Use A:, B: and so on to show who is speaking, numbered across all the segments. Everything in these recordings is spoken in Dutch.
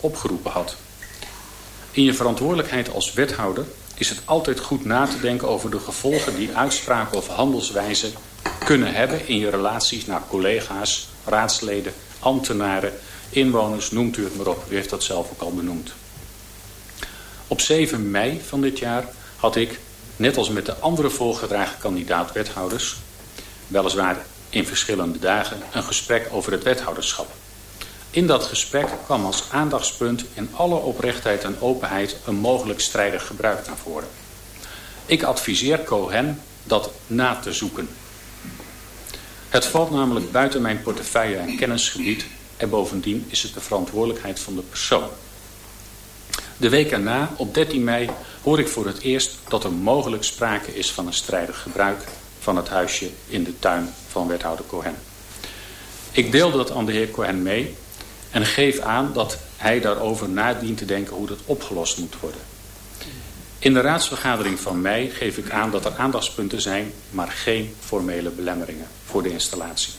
A: opgeroepen had. In je verantwoordelijkheid als wethouder is het altijd goed na te denken over de gevolgen die uitspraken of handelswijzen kunnen hebben in je relaties naar collega's, raadsleden, ambtenaren, inwoners, noemt u het maar op. U heeft dat zelf ook al benoemd. Op 7 mei van dit jaar had ik, net als met de andere voorgedragen kandidaat-wethouders, weliswaar in verschillende dagen, een gesprek over het wethouderschap. In dat gesprek kwam als aandachtspunt in alle oprechtheid en openheid een mogelijk strijdig gebruik naar voren. Ik adviseer Cohen dat na te zoeken. Het valt namelijk buiten mijn portefeuille en kennisgebied en bovendien is het de verantwoordelijkheid van de persoon. De week erna, op 13 mei, hoor ik voor het eerst dat er mogelijk sprake is van een strijdig gebruik van het huisje in de tuin van wethouder Cohen. Ik deel dat aan de heer Cohen mee en geef aan dat hij daarover nadient te denken hoe dat opgelost moet worden. In de raadsvergadering van mei geef ik aan dat er aandachtspunten zijn, maar geen formele belemmeringen voor de installatie.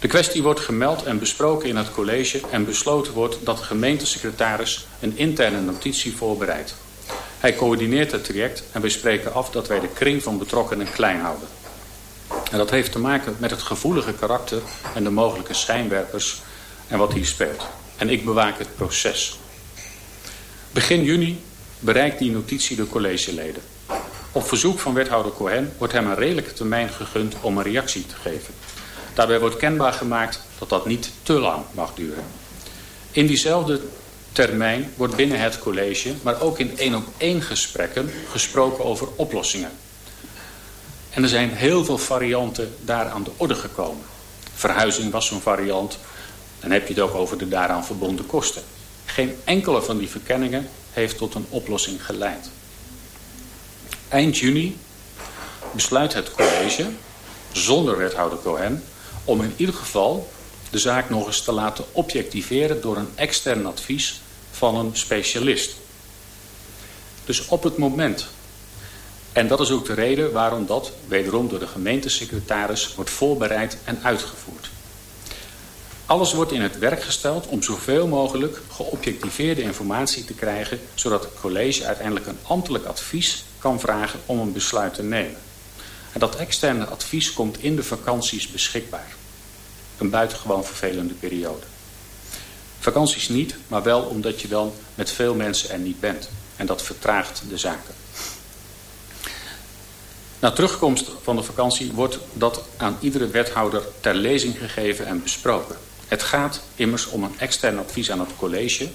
A: De kwestie wordt gemeld en besproken in het college en besloten wordt dat de gemeentesecretaris een interne notitie voorbereidt. Hij coördineert het traject en we spreken af dat wij de kring van betrokkenen klein houden. En dat heeft te maken met het gevoelige karakter en de mogelijke schijnwerpers en wat hier speelt. En ik bewaak het proces. Begin juni bereikt die notitie de collegeleden. Op verzoek van wethouder Cohen wordt hem een redelijke termijn gegund om een reactie te geven. Daarbij wordt kenbaar gemaakt dat dat niet te lang mag duren. In diezelfde termijn wordt binnen het college, maar ook in één op één gesprekken, gesproken over oplossingen. En er zijn heel veel varianten daar aan de orde gekomen. Verhuizing was zo'n variant. Dan heb je het ook over de daaraan verbonden kosten. Geen enkele van die verkenningen heeft tot een oplossing geleid. Eind juni besluit het college, zonder wethouder Cohen, om in ieder geval de zaak nog eens te laten objectiveren door een extern advies van een specialist. Dus op het moment. En dat is ook de reden waarom dat, wederom door de gemeentesecretaris, wordt voorbereid en uitgevoerd. Alles wordt in het werk gesteld om zoveel mogelijk geobjectiveerde informatie te krijgen, zodat het college uiteindelijk een ambtelijk advies kan vragen om een besluit te nemen. En dat externe advies komt in de vakanties beschikbaar. Een buitengewoon vervelende periode. Vakanties niet, maar wel omdat je dan met veel mensen er niet bent. En dat vertraagt de zaken. Na terugkomst van de vakantie wordt dat aan iedere wethouder ter lezing gegeven en besproken. Het gaat immers om een extern advies aan het college...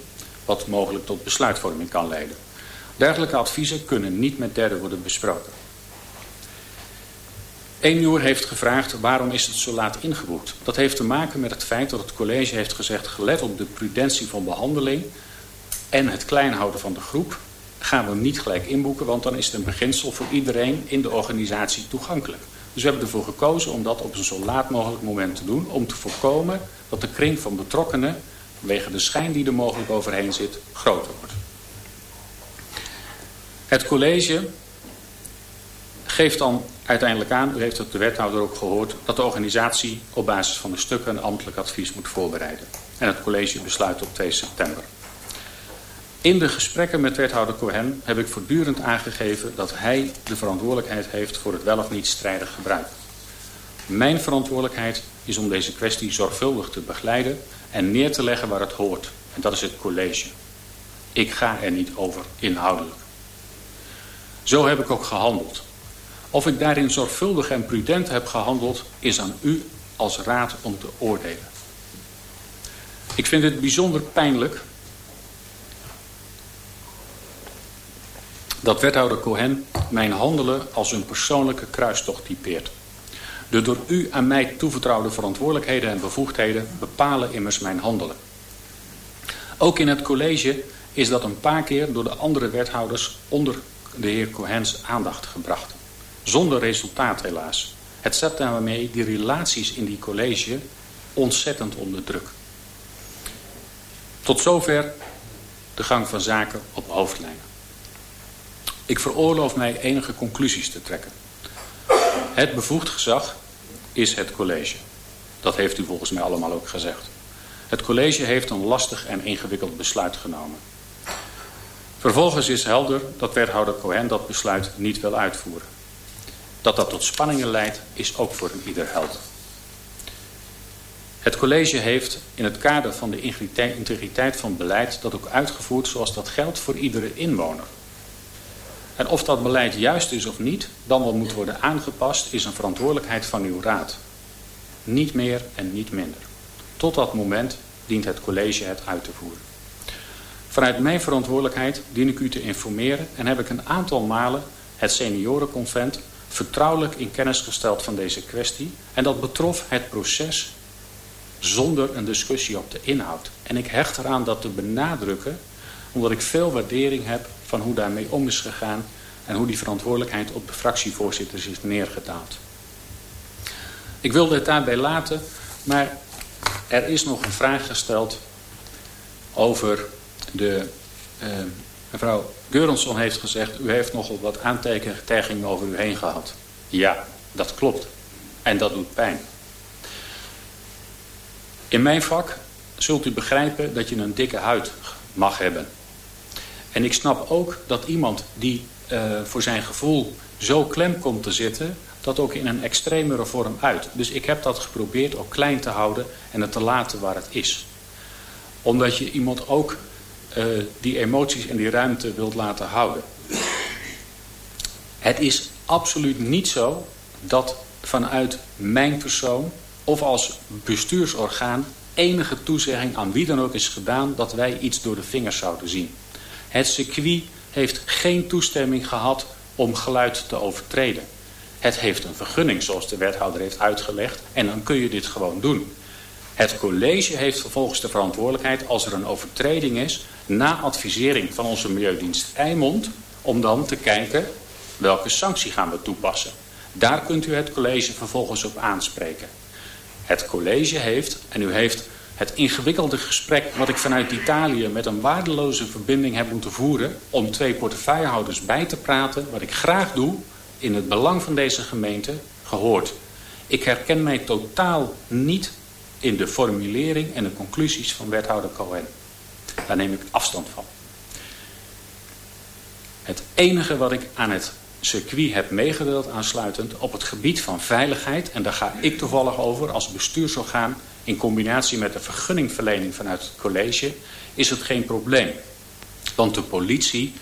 A: wat mogelijk tot besluitvorming kan leiden. Dergelijke adviezen kunnen niet met derden worden besproken. Eenuur heeft gevraagd waarom is het zo laat ingeboekt. Dat heeft te maken met het feit dat het college heeft gezegd... gelet op de prudentie van behandeling en het klein houden van de groep... gaan we niet gelijk inboeken, want dan is het een beginsel voor iedereen in de organisatie toegankelijk. Dus we hebben ervoor gekozen om dat op een zo laat mogelijk moment te doen... om te voorkomen dat de kring van betrokkenen, vanwege de schijn die er mogelijk overheen zit, groter wordt. Het college geeft dan uiteindelijk aan, u heeft het de wethouder ook gehoord, dat de organisatie op basis van de stukken een ambtelijk advies moet voorbereiden. En het college besluit op 2 september. In de gesprekken met wethouder Cohen heb ik voortdurend aangegeven dat hij de verantwoordelijkheid heeft voor het wel of niet strijdig gebruik. Mijn verantwoordelijkheid is om deze kwestie zorgvuldig te begeleiden en neer te leggen waar het hoort. En dat is het college. Ik ga er niet over inhoudelijk. Zo heb ik ook gehandeld. Of ik daarin zorgvuldig en prudent heb gehandeld, is aan u als raad om te oordelen. Ik vind het bijzonder pijnlijk dat wethouder Cohen mijn handelen als een persoonlijke kruistocht typeert. De door u aan mij toevertrouwde verantwoordelijkheden en bevoegdheden bepalen immers mijn handelen. Ook in het college is dat een paar keer door de andere wethouders onder de heer Cohens aandacht gebracht. Zonder resultaat helaas. Het zet daarmee die relaties in die college ontzettend onder druk. Tot zover de gang van zaken op hoofdlijnen. Ik veroorloof mij enige conclusies te trekken. Het bevoegd gezag is het college. Dat heeft u volgens mij allemaal ook gezegd. Het college heeft een lastig en ingewikkeld besluit genomen. Vervolgens is helder dat wethouder Cohen dat besluit niet wil uitvoeren. Dat dat tot spanningen leidt is ook voor ieder helder. Het college heeft in het kader van de integriteit van beleid dat ook uitgevoerd zoals dat geldt voor iedere inwoner. En of dat beleid juist is of niet, dan wat moet worden aangepast, is een verantwoordelijkheid van uw raad. Niet meer en niet minder. Tot dat moment dient het college het uit te voeren. Vanuit mijn verantwoordelijkheid dien ik u te informeren en heb ik een aantal malen het seniorenconvent vertrouwelijk in kennis gesteld van deze kwestie. En dat betrof het proces zonder een discussie op de inhoud. En ik hecht eraan dat te benadrukken, omdat ik veel waardering heb van hoe daarmee om is gegaan en hoe die verantwoordelijkheid op de fractievoorzitters is neergedaald. Ik wilde het daarbij laten, maar er is nog een vraag gesteld over de... Uh, mevrouw Geurensson heeft gezegd, u heeft nogal wat aantekeningen over u heen gehad. Ja, dat klopt. En dat doet pijn. In mijn vak zult u begrijpen dat je een dikke huid mag hebben. En ik snap ook dat iemand die uh, voor zijn gevoel zo klem komt te zitten... dat ook in een extremere vorm uit. Dus ik heb dat geprobeerd ook klein te houden en het te laten waar het is. Omdat je iemand ook uh, die emoties en die ruimte wilt laten houden. Het is absoluut niet zo dat vanuit mijn persoon of als bestuursorgaan enige toezegging aan wie dan ook is gedaan dat wij iets door de vingers zouden zien. Het circuit heeft geen toestemming gehad om geluid te overtreden. Het heeft een vergunning zoals de wethouder heeft uitgelegd en dan kun je dit gewoon doen. Het college heeft vervolgens de verantwoordelijkheid als er een overtreding is... na advisering van onze Milieudienst Eimond... om dan te kijken welke sanctie gaan we toepassen. Daar kunt u het college vervolgens op aanspreken. Het college heeft, en u heeft het ingewikkelde gesprek wat ik vanuit Italië met een waardeloze verbinding heb moeten voeren... om twee portefeuillehouders bij te praten, wat ik graag doe in het belang van deze gemeente, gehoord. Ik herken mij totaal niet in de formulering en de conclusies van wethouder Cohen. Daar neem ik afstand van. Het enige wat ik aan het circuit heb meegedeeld aansluitend op het gebied van veiligheid... en daar ga ik toevallig over als bestuursorgaan... in combinatie met de vergunningverlening vanuit het college... is het geen probleem. Want de politie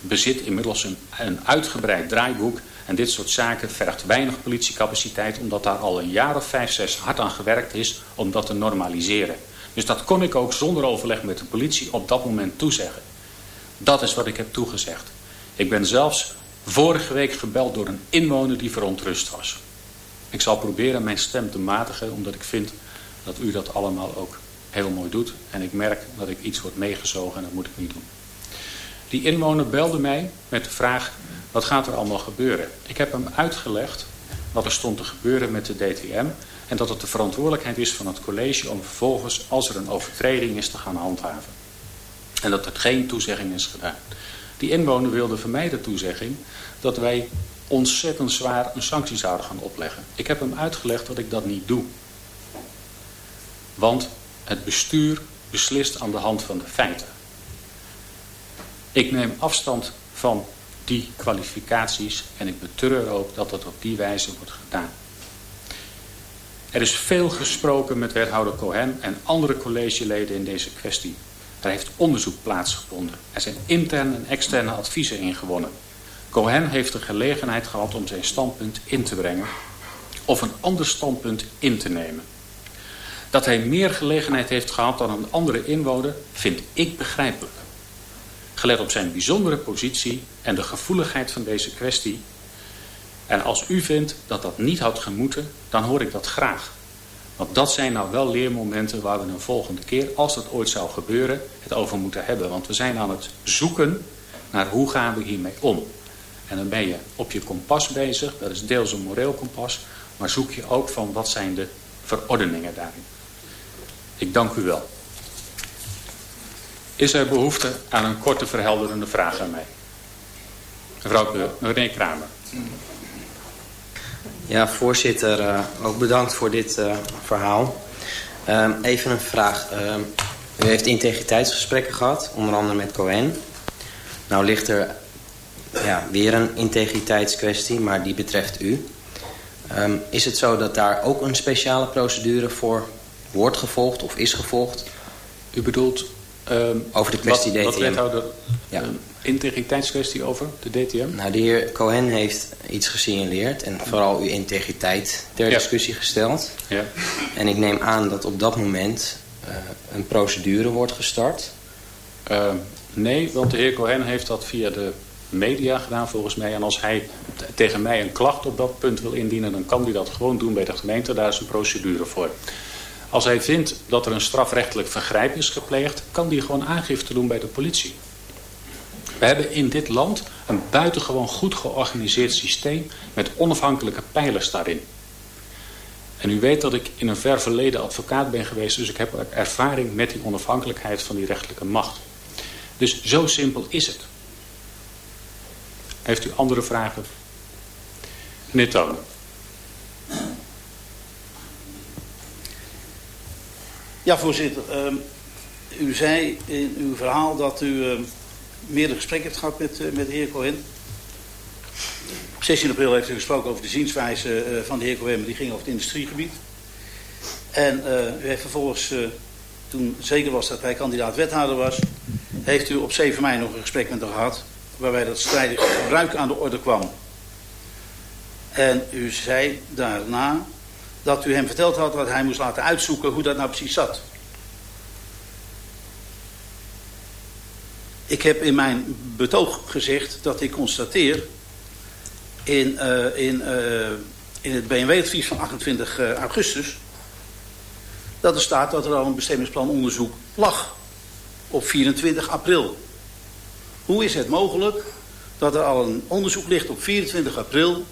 A: bezit inmiddels een, uitgebreid draaiboek... en dit soort zaken vergt weinig politiecapaciteit... omdat daar al een jaar of vijf, zes hard aan gewerkt is om dat te normaliseren. Dus dat kon ik ook zonder overleg met de politie op dat moment toezeggen. Dat is wat ik heb toegezegd. Ik ben zelfs vorige week gebeld door een inwoner die verontrust was. Ik zal proberen mijn stem te matigen, omdat ik vind dat u dat allemaal ook heel mooi doet. En ik merk dat ik iets word meegezogen en dat moet ik niet doen. Die inwoner belde mij met de vraag, wat gaat er allemaal gebeuren? Ik heb hem uitgelegd wat er stond te gebeuren met de DTM... en dat het de verantwoordelijkheid is van het college om vervolgens, als er een overtreding is, te gaan handhaven. En dat er geen toezegging is gedaan. Die inwoner wilde van mij de toezegging dat wij ontzettend zwaar een sanctie zouden gaan opleggen. Ik heb hem uitgelegd dat ik dat niet doe. Want het bestuur beslist aan de hand van de feiten. Ik neem afstand van die kwalificaties en ik betreur ook dat dat op die wijze wordt gedaan. Er is veel gesproken met wethouder Cohen en andere collegeleden in deze kwestie. Er heeft onderzoek plaatsgevonden. Er zijn interne en externe adviezen ingewonnen. Cohen heeft de gelegenheid gehad om zijn standpunt in te brengen of een ander standpunt in te nemen. Dat hij meer gelegenheid heeft gehad dan een andere inwoner vind ik begrijpelijk. Gelet op zijn bijzondere positie en de gevoeligheid van deze kwestie. En als u vindt dat dat niet had gemoeten, dan hoor ik dat graag. Want dat zijn nou wel leermomenten waar we een volgende keer, als dat ooit zou gebeuren, het over moeten hebben. Want we zijn aan het zoeken naar hoe gaan we hiermee om. En dan ben je op je kompas bezig, dat is deels een moreel kompas, maar zoek je ook van wat zijn de verordeningen daarin. Ik dank u wel. Is er behoefte aan een korte verhelderende vraag aan mij? Mevrouw René Kramer.
B: Ja, voorzitter, uh, ook bedankt voor dit uh, verhaal. Um, even een vraag. Um, u heeft integriteitsgesprekken gehad, onder andere met Cohen. Nou ligt er ja, weer een integriteitskwestie, maar die betreft u. Um, is het zo dat daar ook een speciale procedure voor wordt gevolgd of is gevolgd?
A: U bedoelt
B: um, over de kwestie
A: wat,
B: DTM?
A: Wat wethouder ja. een integriteitskwestie over de DTM?
B: Nou, de heer Cohen heeft iets gesignaleerd en vooral uw integriteit ter ja. discussie gesteld.
A: Ja.
B: En ik neem aan dat op dat moment uh, een procedure wordt gestart.
A: Uh, nee, want de heer Cohen heeft dat via de media gedaan volgens mij. En als hij tegen mij een klacht op dat punt wil indienen... dan kan hij dat gewoon doen bij de gemeente. Daar is een procedure voor. Als hij vindt dat er een strafrechtelijk vergrijp is gepleegd... kan hij gewoon aangifte doen bij de politie. We hebben in dit land een buitengewoon goed georganiseerd systeem... met onafhankelijke pijlers daarin. En u weet dat ik in een ver verleden advocaat ben geweest... dus ik heb ervaring met die onafhankelijkheid van die rechtelijke macht. Dus zo simpel is het. Heeft u andere vragen? Meneer Tonen.
C: Ja, voorzitter. Uh, u zei in uw verhaal dat u uh, meerdere gesprekken heeft gehad met, uh, met de heer Cohen. Op 16 april heeft u gesproken over de zienswijze uh, van de heer Cohen, maar die ging over het industriegebied. En u heeft vervolgens, toen zeker was dat hij kandidaat wethouder was, heeft u op 7 mei nog een gesprek met hem gehad waarbij dat strijdig gebruik aan de orde kwam. En u zei daarna dat u hem verteld had dat hij moest laten uitzoeken hoe dat nou precies zat. Ik heb in mijn betoog gezegd dat ik constateer in, uh, in, uh, in het BMW-advies van 28 uh, augustus dat er staat dat er al een bestemmingsplanonderzoek lag op 24 april. Hoe is het mogelijk dat er al een onderzoek ligt op 24 april...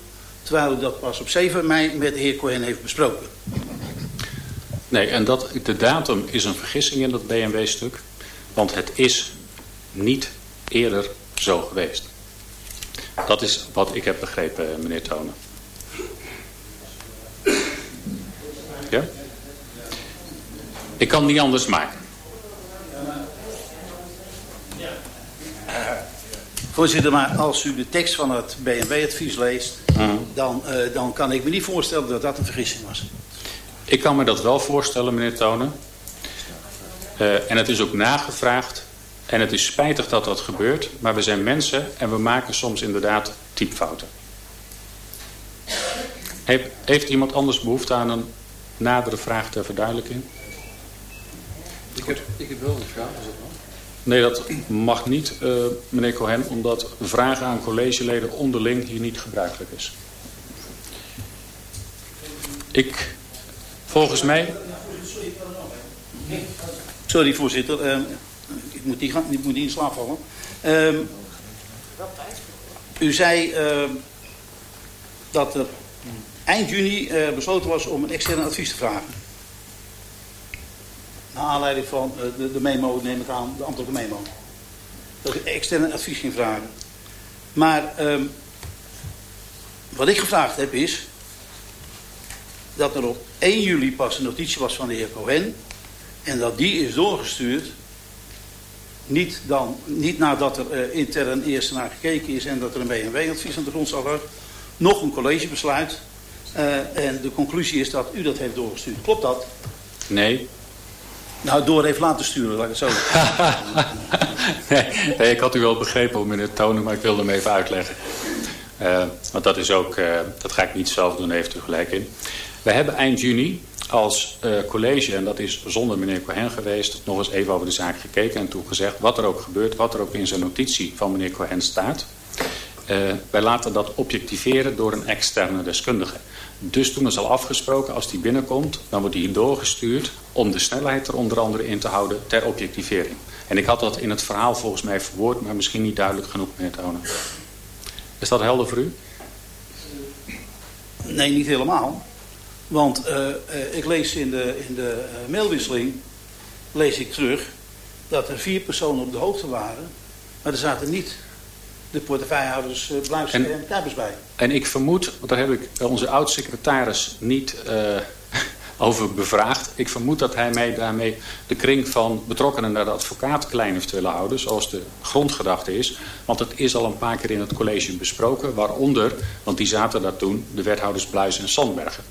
C: terwijl u dat pas op 7 mei met de heer Cohen heeft besproken?
A: Nee, en dat, de datum is een vergissing in dat BMW-stuk. Want het is niet eerder zo geweest. Dat is wat ik heb begrepen, meneer Tonen. Ja? Ik kan het niet anders maken.
C: Voorzitter, maar als u de tekst van het BMW-advies leest... Mm. Dan, uh, dan kan ik me niet voorstellen dat dat een vergissing was.
A: Ik kan me dat wel voorstellen, meneer Tonen. Uh, en het is ook nagevraagd. En het is spijtig dat dat gebeurt. Maar we zijn mensen en we maken soms inderdaad typfouten. Heeft, heeft iemand anders behoefte aan een nadere vraag ter verduidelijking?
D: Ik heb, ik heb wel een vraag, als het mag.
A: Nee, dat mag niet, uh, meneer Cohen, omdat vragen aan collegeleden onderling hier niet gebruikelijk is. Ik, volgens mij...
C: Sorry, voorzitter. Uh, ik, moet niet, ik moet niet in slaap vallen. Uh, u zei dat er eind juni besloten was om een externe advies te vragen. Naar aanleiding van uh, de, de, memo, neem ik aan, de ambtelijke memo. Dat ik externe advies ging vragen. Maar um, wat ik gevraagd heb is... dat er op 1 juli pas een notitie was van de heer Cohen... en dat die is doorgestuurd... niet, dan, niet nadat er uh, intern eerst naar gekeken is... en dat er een BMW-advies aan de grondslag lag... nog een collegebesluit... Uh, en de conclusie is dat u dat heeft doorgestuurd. Klopt dat?
A: Nee,
C: nou, door even laten sturen, laat het zo
A: nee, ik had u wel begrepen, meneer Tonen, maar ik wilde hem even uitleggen. Uh, want dat is ook, uh, dat ga ik niet zelf doen, heeft u gelijk in. We hebben eind juni als uh, college, en dat is zonder meneer Cohen geweest, nog eens even over de zaak gekeken en toen gezegd wat er ook gebeurt, wat er ook in zijn notitie van meneer Cohen staat. wij laten dat objectiveren door een externe deskundige. Dus toen is al afgesproken, als die binnenkomt, dan wordt die doorgestuurd om de snelheid er onder andere in te houden ter objectivering. En ik had dat in het verhaal volgens mij verwoord, maar misschien niet duidelijk genoeg, meneer Tonen. Is dat helder voor u?
C: Nee, niet helemaal. Want uh, uh, ik lees in de, in de uh, mailwisseling, lees ik terug, dat er vier personen op de hoogte waren, maar er zaten niet de portefeuillehouders uh, Bluister en, en Kuipers bij.
A: En ik vermoed, want daar heb ik onze oud-secretaris niet uh, over bevraagd. Ik vermoed dat hij mij daarmee de kring van betrokkenen naar de advocaat klein heeft willen houden. Zoals de grondgedachte is. Want het is al een paar keer in het college besproken. Waaronder, want die zaten daar toen, de wethouders Bluis en Sandbergen.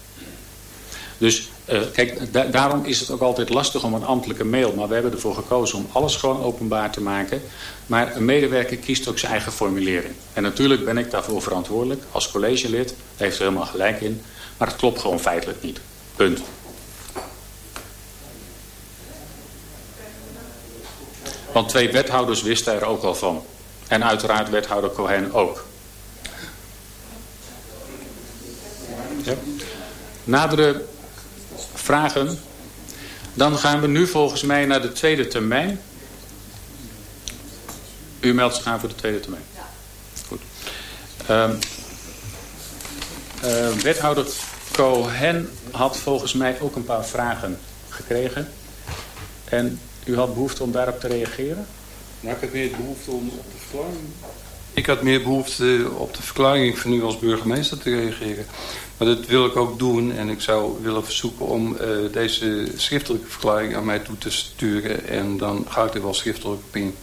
A: Dus uh, kijk, da daarom is het ook altijd lastig om een ambtelijke mail. Maar we hebben ervoor gekozen om alles gewoon openbaar te maken. Maar een medewerker kiest ook zijn eigen formulering. En natuurlijk ben ik daarvoor verantwoordelijk als collegelid. Daar heeft er helemaal gelijk in. Maar het klopt gewoon feitelijk niet. Punt. Want twee wethouders wisten er ook al van. En uiteraard wethouder Cohen ook. Ja. Nadere vragen? Dan gaan we nu volgens mij naar de tweede termijn. U meldt zich aan voor de tweede termijn. Goed. Um, uh, wethouder Cohen had volgens mij ook een paar vragen gekregen. En u had behoefte om daarop te reageren?
D: Nou, ik heb meer behoefte om op de verklaring... Ik had meer behoefte op de verklaring van u als burgemeester te reageren. Maar dat wil ik ook doen en ik zou willen verzoeken om uh, deze schriftelijke verklaring aan mij toe te sturen. En dan ga ik er wel schriftelijk op in.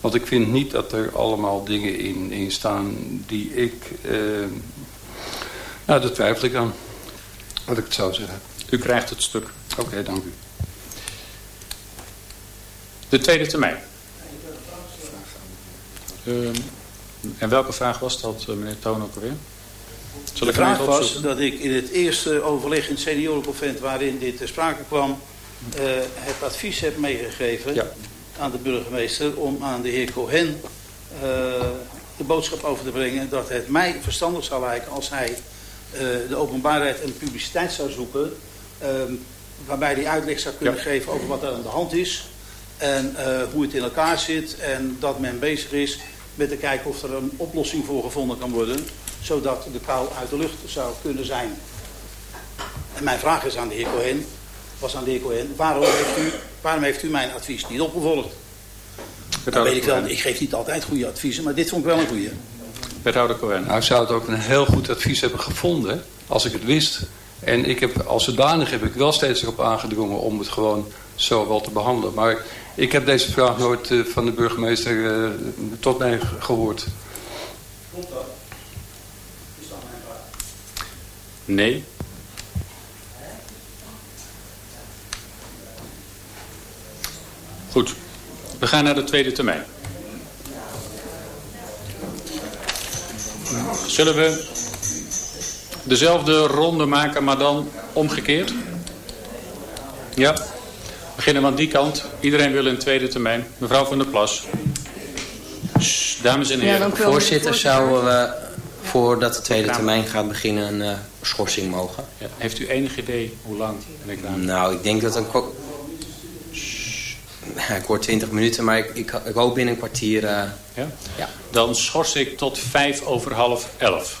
D: Want ik vind niet dat er allemaal dingen in, in staan die ik... Uh, nou, daar twijfel ik aan. Wat ik het zou zeggen.
A: U krijgt het stuk.
D: Oké, okay, dank u.
A: De tweede termijn. Uh, en welke vraag was dat, eh, meneer Toon ook alweer?
C: Zal de vraag was dat ik in het eerste overleg in het seniorenconvent waarin dit ter sprake kwam, uh, het advies heb meegegeven ja. aan de burgemeester om aan de heer Cohen uh, de boodschap over te brengen dat het mij verstandig zou lijken als hij uh, de openbaarheid en publiciteit zou zoeken, ehm, waarbij hij uitleg zou kunnen ja. geven over wat er aan de hand is en hoe het in elkaar zit en dat men bezig is met te kijken of er een oplossing voor gevonden kan worden zodat de kou uit de lucht zou kunnen zijn. En mijn vraag is aan de heer Cohen, was aan de heer Cohen, waarom heeft u, waarom heeft u mijn advies niet opgevolgd? Dat weet ik wel, ik geef niet altijd goede adviezen, maar dit vond ik wel een goede.
A: Wethouder Cohen.
D: Nou, ik zou het ook een heel goed advies hebben gevonden, als ik het wist. En ik heb, als zodanig heb ik wel steeds erop aangedrongen om het gewoon zo wel te behandelen. Maar ik heb deze vraag nooit uh, van de burgemeester uh, tot mij gehoord. Klopt dat?
A: Nee. Goed. We gaan naar de tweede termijn. Zullen we dezelfde ronde maken, maar dan omgekeerd? Ja. Beginnen we aan die kant. Iedereen wil een tweede termijn. Mevrouw van der Plas. dames en heren.
B: Ja, Voorzitter, zouden we voordat de tweede termijn gaat beginnen een uh, schorsing mogen.
A: Ja. Heeft u enig idee hoe lang ik daar?
B: Nou, ik denk dat een... Ik hoor 20 minuten, maar ik, ik, ik hoop binnen een kwartier... Uh...
A: Ja? ja? Dan schors ik tot vijf over half elf.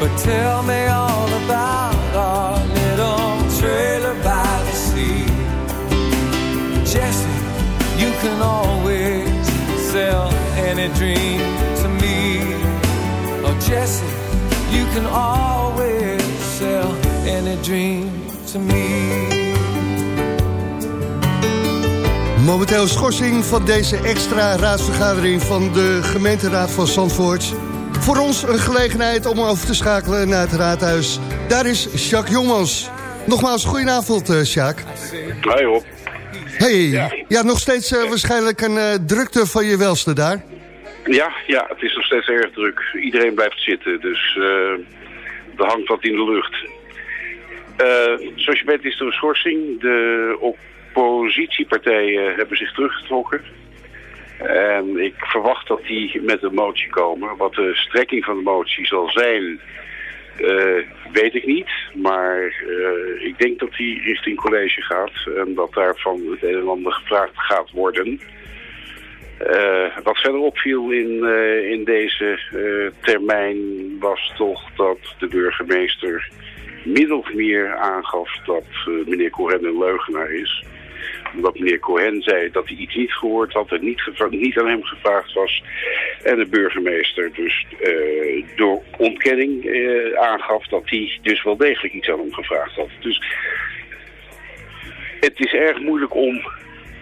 E: But tell me all about our little trailer by the sea. Jesse, you can always sell any dream to me. Oh, Jesse, you can always sell any dream to me.
F: Momenteel schorsing van deze extra raadsvergadering van de gemeenteraad van Zandvoort. Voor ons een gelegenheid om over te schakelen naar het raadhuis. Daar is Jacques Jongmans. Nogmaals, goedenavond uh, Jacques.
G: Hoi Rob.
F: Hey, ja. nog steeds uh, waarschijnlijk een uh, drukte van je welste daar.
G: Ja, ja, het is nog steeds erg druk. Iedereen blijft zitten, dus er hangt wat in de lucht. zoals je weet is er een schorsing. De op oppositiepartijen hebben zich teruggetrokken. En ik verwacht dat die met een motie komen. Wat de strekking van de motie zal zijn, uh, weet ik niet. Maar uh, ik denk dat die richting college gaat. En dat daarvan het een en ander gevraagd gaat worden. Uh, wat verder opviel in, in deze termijn was toch dat de burgemeester min of meer aangaf dat meneer Cohen een leugenaar is omdat meneer Cohen zei dat hij iets niet gehoord had en niet, niet aan hem gevraagd was. En de burgemeester dus uh, door ontkenning uh, aangaf dat hij dus wel degelijk iets aan hem gevraagd had. Dus het is erg moeilijk om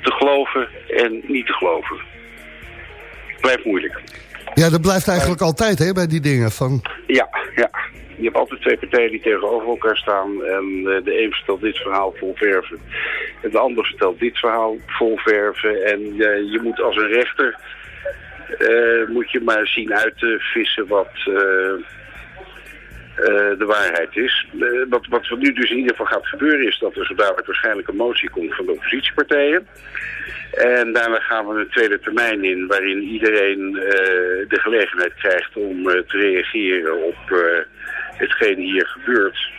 G: te geloven en niet te geloven. Het blijft moeilijk.
F: Ja, dat blijft eigenlijk altijd hè, bij die dingen. Van...
G: Ja, ja je hebt altijd twee partijen die tegenover elkaar staan. En uh, de een vertelt dit verhaal vol verven. En de ander vertelt dit verhaal vol verven. En uh, je moet als een rechter... Uh, moet je maar zien uit te vissen wat de waarheid is. wat, wat nu dus in ieder geval gaat gebeuren is dat er zo waarschijnlijk een motie komt van de oppositiepartijen. En daarna gaan we een tweede termijn in waarin iedereen de gelegenheid krijgt om te reageren op hetgeen hier gebeurt.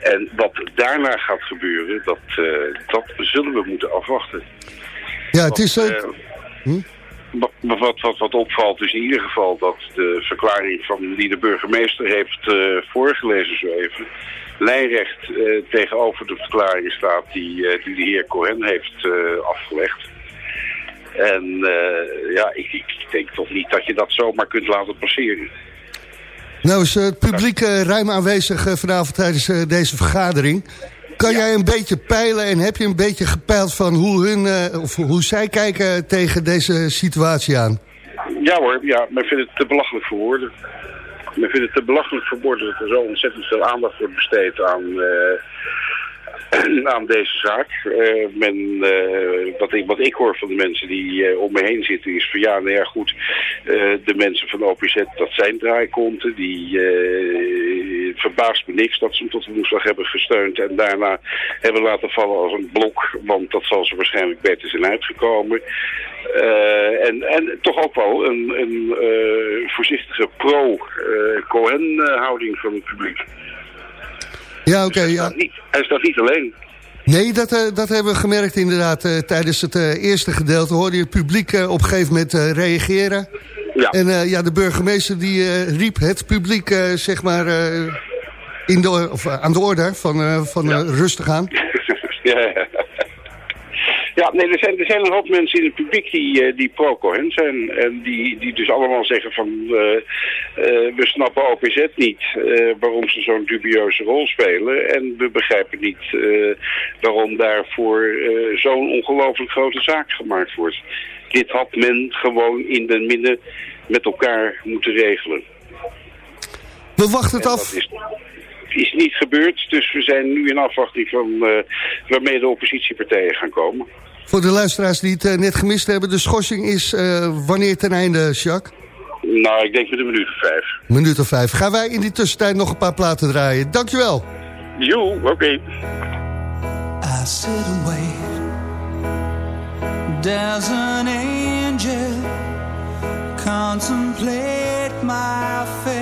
G: En wat daarna gaat gebeuren, dat, uh, dat zullen we moeten afwachten.
F: Ja, het is... Uh, hm?
G: Wat, wat, wat opvalt is in ieder geval dat de verklaring van die de burgemeester heeft uh, voorgelezen zo even... lijnrecht tegenover de verklaring staat die, die de heer Cohen heeft afgelegd. En ja, ik, ik denk toch niet dat je dat zomaar kunt laten passeren.
F: Nou is het publiek uh, ruim aanwezig uh, vanavond tijdens deze vergadering. Kan jij een beetje peilen en heb je een beetje gepeild van hoe, hun, of hoe zij kijken tegen deze situatie aan?
G: Ja hoor, ja, men vindt het te belachelijk voor woorden. Men vindt het te belachelijk voor woorden dat er zo ontzettend veel aandacht wordt besteed aan aan deze zaak. Uh, men, uh, wat, ik, wat ik hoor van de mensen die uh, om me heen zitten is van ja, nou ja goed, de mensen van OPZ, dat zijn draaikonten. Die verbaast me niks dat ze hem tot de woensdag hebben gesteund en daarna hebben laten vallen als een blok, want dat zal ze waarschijnlijk beter zijn uitgekomen. en, en toch ook wel een, een voorzichtige pro-Cohen-houding van het publiek.
F: Ja, oké.
G: Okay,
F: ja.
G: hij staat niet alleen.
F: Nee, dat, uh, dat hebben we gemerkt inderdaad. Uh, tijdens het uh, eerste gedeelte hoorde je het publiek op een gegeven moment reageren. Ja. En ja, de burgemeester die riep het publiek zeg maar in de, of, aan de orde van, van ja. rustig aan.
G: ja, ja, nee, er zijn, er zijn een hoop mensen in het publiek die, uh, die pro-Cohen zijn. En die, die dus allemaal zeggen van... Uh, uh, we snappen OPZ niet waarom ze zo'n dubieuze rol spelen. En we begrijpen niet waarom daarvoor zo'n ongelooflijk grote zaak gemaakt wordt. Dit had men gewoon in de midden met elkaar moeten regelen.
F: We wachten het af
G: is niet gebeurd. Dus we zijn nu in afwachting van uh, waarmee de oppositiepartijen gaan komen.
F: Voor de luisteraars die het uh, net gemist hebben, de schorsing is uh, wanneer ten einde, Jacques?
G: Nou, ik denk met een minuut of vijf.
F: Minuut of vijf. Gaan wij in die tussentijd nog een paar platen draaien. Dankjewel.
G: Jo, oké. Okay.
E: I sit and wait There's an angel Contemplate my fate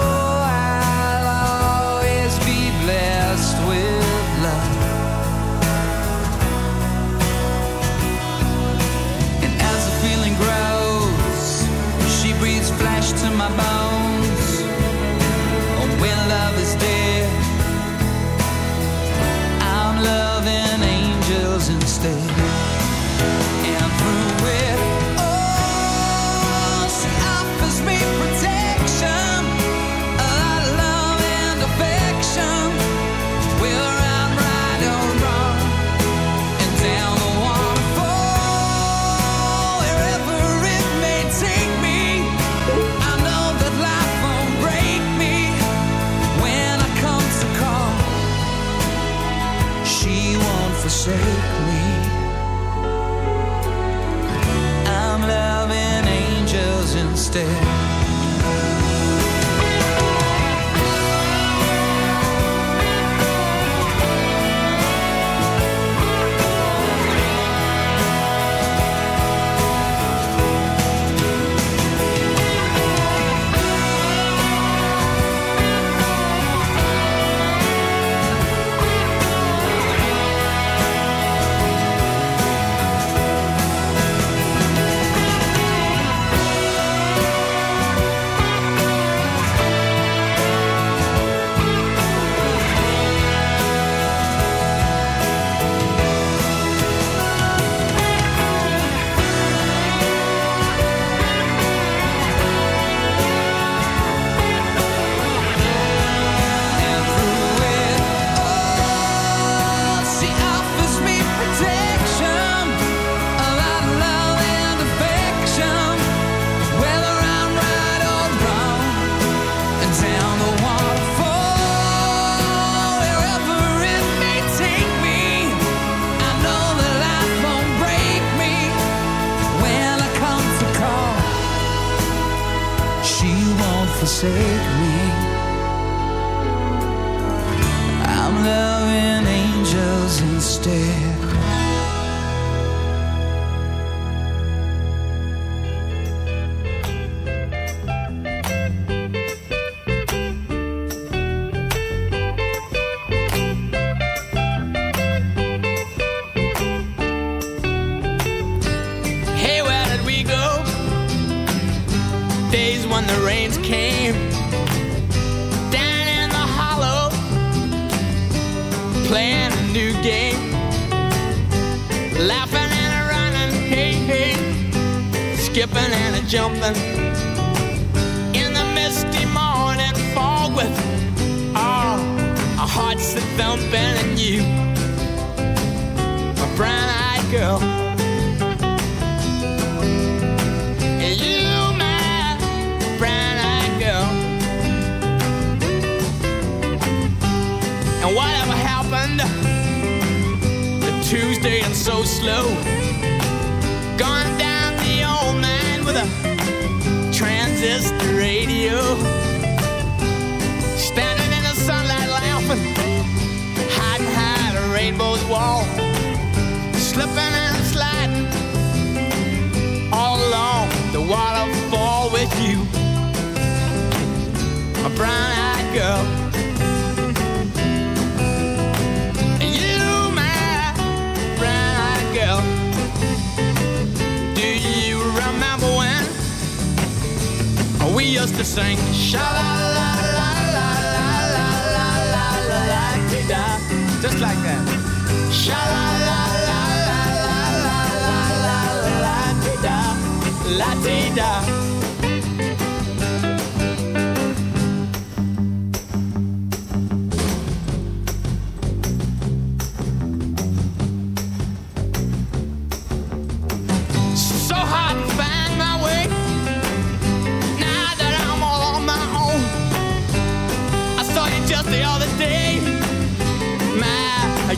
E: usted. instead
H: you. My brown eyed girl. You, my brown eyed girl. Do you remember when we used to sing sha la la la la la la la la la la just like that. Sha la la la la la la la la la da la da. So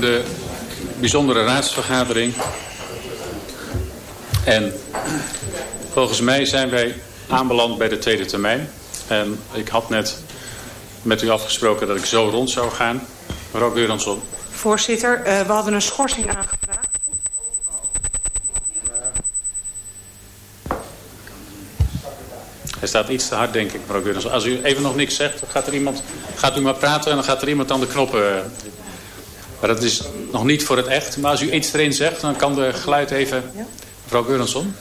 A: de bijzondere raadsvergadering. En volgens mij zijn wij aanbeland bij de tweede termijn. En ik had net met u afgesproken dat ik zo rond zou gaan. Mevrouw Geuransson.
I: Voorzitter, uh, we hadden een schorsing aangevraagd.
A: Hij staat iets te hard, denk ik, mevrouw Geuransson. Als u even nog niks zegt, gaat, er iemand, gaat u maar praten en dan gaat er iemand aan de knoppen eh, maar dat is nog niet voor het echt. Maar als u iets erin zegt, dan kan de geluid even... Ja? Mevrouw Geurensson,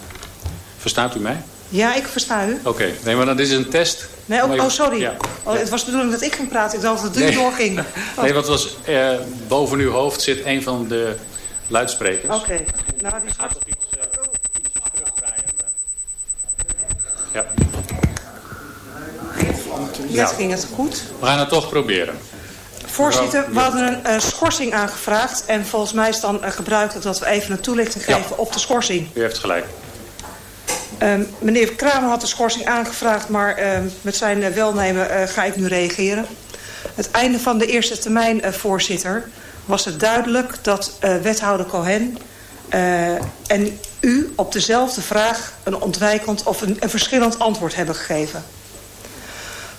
A: verstaat u mij?
I: Ja, ik versta u.
A: Oké, nee, maar dat is een test.
I: Nee, oh, oh sorry. Oh, het was de bedoeling dat ik ging praten. Ik dacht dat het nee. doorging.
A: Nee, wat was... Eh, boven uw hoofd zit een van de luidsprekers.
I: Oké. Nou, die
A: gaat toch iets, uh, iets terugdraaien. Ja.
I: Net ging het goed.
A: We gaan het toch proberen.
I: Voorzitter, we hadden een uh, schorsing aangevraagd. En volgens mij is dan uh, gebruikelijk dat we even een toelichting geven op de schorsing.
A: U heeft gelijk.
I: Um, meneer Kramer had de schorsing aangevraagd, maar uh, met zijn uh, welnemen ga ik nu reageren. Het einde van de eerste termijn, voorzitter, was het duidelijk dat wethouder Cohen en u op dezelfde vraag een ontwijkend of een, een verschillend antwoord hebben gegeven.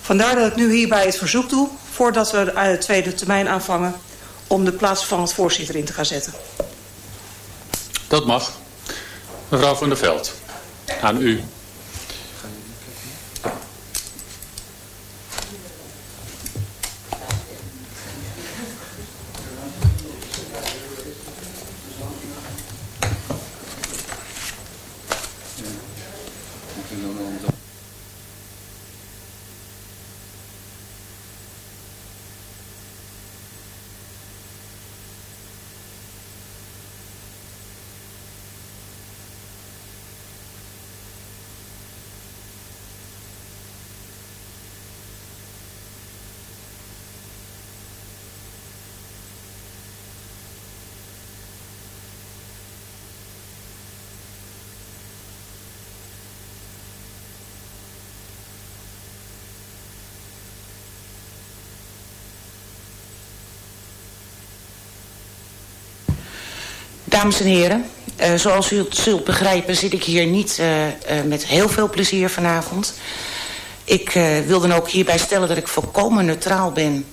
I: Vandaar dat ik nu hierbij het verzoek doe voordat we de tweede termijn aanvangen om de plaats van het voorzitter in te gaan zetten.
A: Dat mag. Mevrouw van der Veld, aan u.
J: Dames en heren, uh, zoals u zult begrijpen zit ik hier niet uh, uh, met heel veel plezier vanavond. Ik wil dan ook hierbij stellen dat ik volkomen neutraal ben.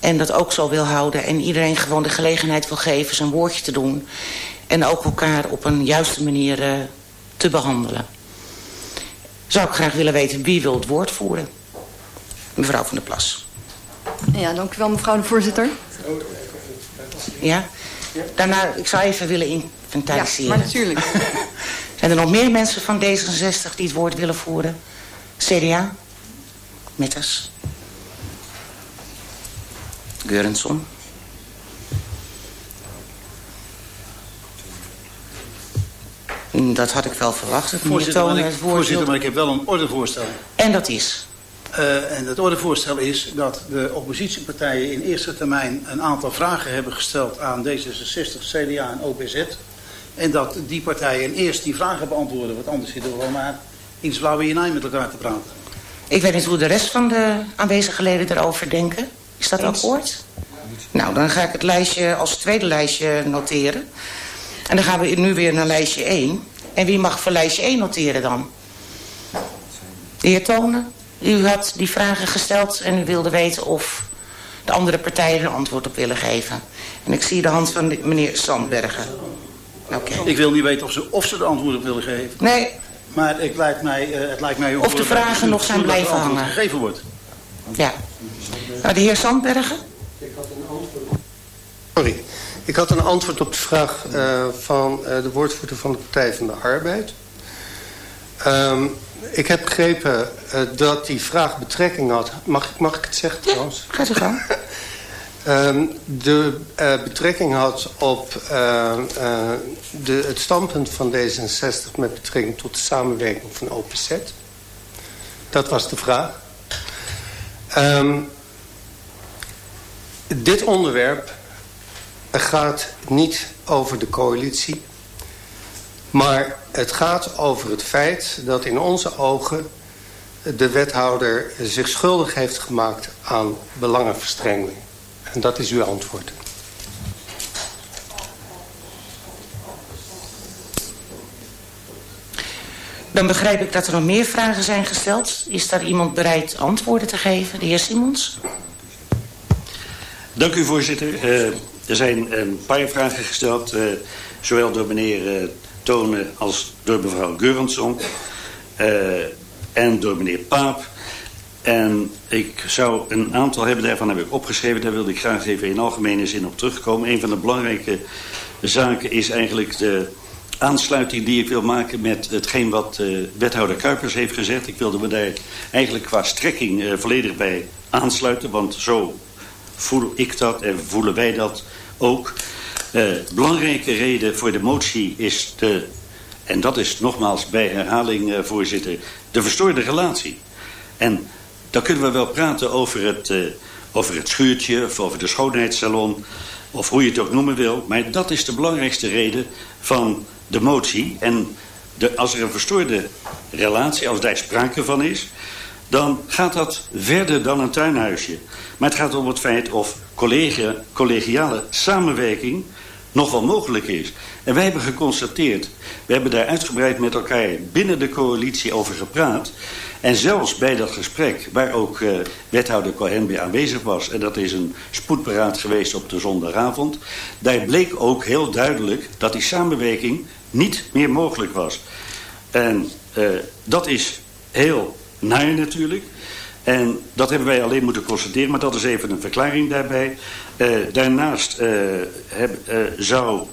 J: En dat ook zo wil houden. En iedereen gewoon de gelegenheid wil geven zijn woordje te doen. En ook elkaar op een juiste manier te behandelen. Zou ik graag willen weten wie wil het woord voeren. Mevrouw van der Plas.
K: Ja, dank u wel mevrouw de voorzitter.
J: Ja? Daarna, ik zou even willen inventariseren.
K: Ja, maar natuurlijk.
J: Zijn er nog meer mensen van D66 die het woord willen voeren? CDA? Mitters? Geurensson? Dat had ik wel verwacht.
C: Voorzitter, ik, voorzitter, maar ik heb wel een ordevoorstel.
J: En dat is?
C: Uh, en het ordevoorstel is dat de oppositiepartijen in eerste termijn een aantal vragen hebben gesteld aan D66, CDA en OPZ. En dat die partijen eerst die vragen beantwoorden, want anders zitten we wel maar in Slauwenij met elkaar te praten.
J: Ik weet niet hoe de rest van de aanwezige leden erover denken. Is dat akkoord? Nou, dan ga ik het lijstje als tweede lijstje noteren. En dan gaan we nu weer naar lijstje 1. En wie mag voor lijstje 1 noteren dan? De heer Tonen? U had die vragen gesteld en u wilde weten of de andere partijen een antwoord op willen geven. En ik zie de hand van de, meneer Sandbergen. Oké.
C: Ik wil niet weten of ze, of ze de antwoord op willen geven.
J: Nee.
C: Maar het lijkt mij... Uh, het lijkt mij
J: of de vragen nog zijn blijven hangen.
C: gegeven wordt.
J: Ja. Nou, de heer Sandbergen.
L: Ik had een antwoord. Sorry. Ik had een antwoord op de vraag uh, van uh, de woordvoerder van de Partij van de Arbeid. Um, ik heb begrepen uh, dat die vraag betrekking had... Mag, mag ik het zeggen
J: ja,
L: trouwens?
J: ga zo gang.
L: um, de betrekking had op de, het standpunt van D66... met betrekking tot de samenwerking van OPZ. Dat was de vraag. Um, dit onderwerp gaat niet over de coalitie... maar het gaat over het feit dat in onze ogen... de wethouder zich schuldig heeft gemaakt aan belangenverstrengeling. En dat is uw antwoord.
J: Dan begrijp ik dat er nog meer vragen zijn gesteld. Is daar iemand bereid antwoorden te geven? De heer Simons?
M: Dank u, voorzitter. Uh, er zijn een paar vragen gesteld, uh, zowel door meneer uh, Tonen als door mevrouw Geurensson en door meneer Paap. En ik zou een aantal hebben, daarvan heb ik opgeschreven, daar wilde ik graag even in algemene zin op terugkomen. Een van de belangrijke zaken is eigenlijk de aansluiting die ik wil maken met hetgeen wat uh, wethouder Kuipers heeft gezegd. Ik wilde me daar eigenlijk qua strekking uh, volledig bij aansluiten. Want zo voel ik dat en voelen wij dat ook. Uh, belangrijke reden voor de motie is de... en dat is nogmaals bij herhaling, voorzitter... de verstoorde relatie. En dan kunnen we wel praten over het, over het schuurtje... of over de schoonheidssalon... of hoe je het ook noemen wil. Maar dat is de belangrijkste reden van de motie. En de, als er een verstoorde relatie, als daar sprake van is... dan gaat dat verder dan een tuinhuisje. Maar het gaat om het feit of collega, collegiale samenwerking nog wel mogelijk is. En wij hebben geconstateerd, we hebben daar uitgebreid met elkaar binnen de coalitie over gepraat. En zelfs bij dat gesprek, waar ook uh, wethouder Cohen bij aanwezig was... en dat is een spoedberaad geweest op de zondagavond... daar bleek ook heel duidelijk dat die samenwerking niet meer mogelijk was. En uh, dat is heel naar natuurlijk. En dat hebben wij alleen moeten constateren, maar dat is even een verklaring daarbij. Uh, daarnaast uh, heb, zou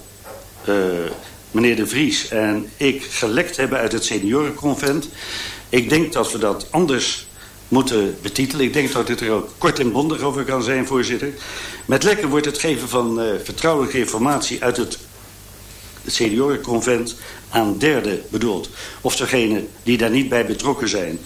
M: meneer De Vries en ik gelekt hebben uit het seniorenconvent. Ik denk dat we dat anders moeten betitelen. Ik denk dat dit er ook kort en bondig over kan zijn, voorzitter. Met lekker wordt het geven van vertrouwelijke informatie uit het het seniorenconvent aan derden bedoeld. Of degene die daar niet bij betrokken zijn.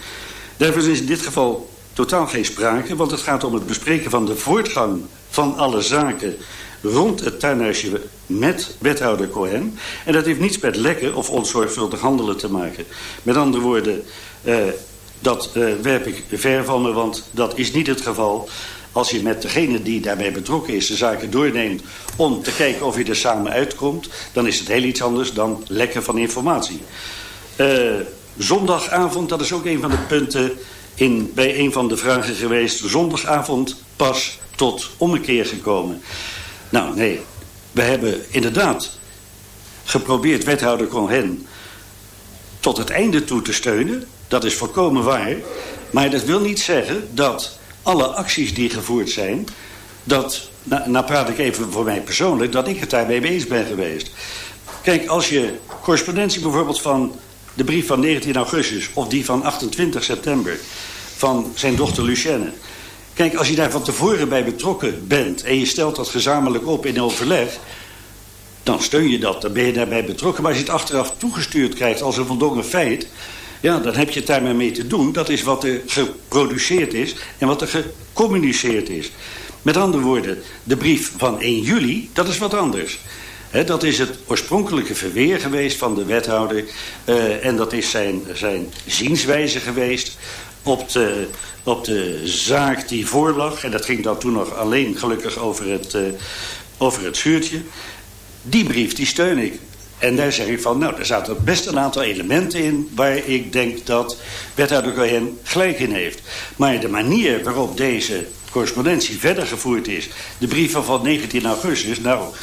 M: Daarvoor is in dit geval totaal geen sprake, want het gaat om het bespreken van de voortgang van alle zaken rond het tuinhuisje met wethouder Cohen. En dat heeft niets met lekken of onzorgvuldig handelen te maken. Met andere woorden, uh, dat uh, werp ik ver van me, want dat is niet het geval als je met degene die daarbij betrokken is de zaken doorneemt om te kijken of je er samen uitkomt, dan is het heel iets anders dan lekken van informatie. Uh, zondagavond, dat is ook een van de punten in, bij een van de vragen geweest. Zondagavond pas tot ommekeer gekomen. Nou, nee, we hebben inderdaad geprobeerd wethouder Cohen tot het einde toe te steunen. Dat is volkomen waar. Maar dat wil niet zeggen dat alle acties die gevoerd zijn... dat, nou, nou praat ik even voor mij persoonlijk... dat ik het daarmee eens ben geweest. Kijk, als je correspondentie bijvoorbeeld van de brief van 19 augustus... of die van 28 september van zijn dochter Lucienne... Kijk, als je daar van tevoren bij betrokken bent... en je stelt dat gezamenlijk op in overleg... dan steun je dat, dan ben je daarbij betrokken. Maar als je het achteraf toegestuurd krijgt als een voldongen feit... Ja, dan heb je het daarmee mee te doen. Dat is wat er geproduceerd is en wat er gecommuniceerd is. Met andere woorden, de brief van 1 juli, dat is wat anders. Dat is het oorspronkelijke verweer geweest van de wethouder. Uh, en dat is zijn, zijn zienswijze geweest op de, op de zaak die voorlag. En dat ging dan toen nog alleen gelukkig over het, uh, over het schuurtje. Die brief die steun ik. En daar zeg ik van, nou, er zaten best een aantal elementen in... waar ik denk dat wethouder Cohen gelijk in heeft. Maar de manier waarop deze correspondentie verder gevoerd is. De brief van 19 augustus, nou...